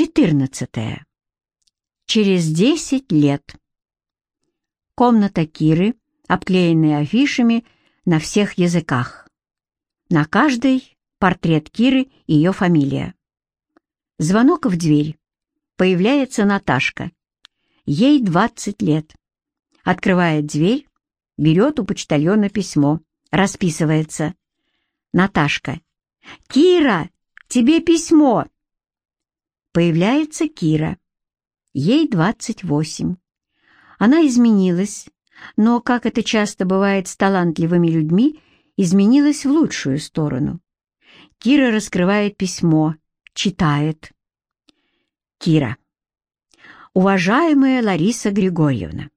14. Через 10 лет. Комната Киры, обклеенная афишами на всех языках. На каждой портрет Киры и ее фамилия. Звонок в дверь. Появляется Наташка. Ей 20 лет. Открывает дверь, берет у почтальона письмо, расписывается. Наташка. «Кира, тебе письмо!» Появляется Кира. Ей 28. Она изменилась, но, как это часто бывает с талантливыми людьми, изменилась в лучшую сторону. Кира раскрывает письмо, читает. Кира. Уважаемая Лариса Григорьевна,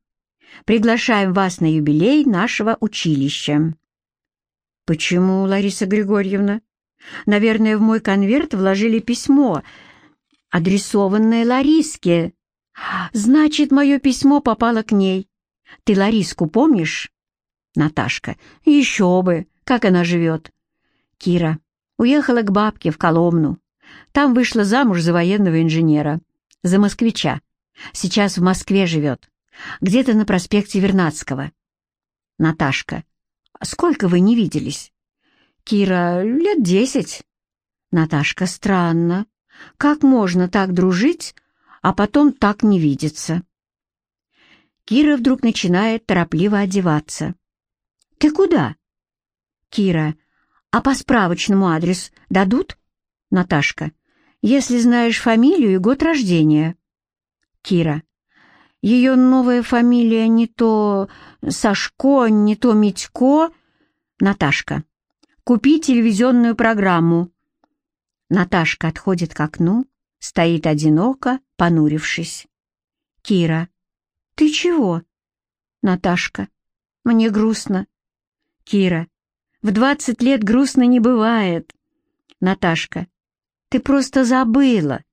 приглашаем вас на юбилей нашего училища. Почему, Лариса Григорьевна? Наверное, в мой конверт вложили письмо, адресованное Лариске. Значит, мое письмо попало к ней. Ты Лариску помнишь? Наташка. Еще бы, как она живет. Кира. Уехала к бабке в Коломну. Там вышла замуж за военного инженера. За москвича. Сейчас в Москве живет. Где-то на проспекте Вернадского. Наташка. Сколько вы не виделись? Кира. Лет десять. Наташка. Странно. Как можно так дружить, а потом так не видеться? Кира вдруг начинает торопливо одеваться. «Ты куда?» «Кира, а по справочному адрес дадут?» «Наташка, если знаешь фамилию и год рождения». «Кира, ее новая фамилия не то Сашко, не то Митько». «Наташка, купи телевизионную программу». Наташка отходит к окну, стоит одиноко, понурившись. «Кира, ты чего?» «Наташка, мне грустно». «Кира, в двадцать лет грустно не бывает». «Наташка, ты просто забыла,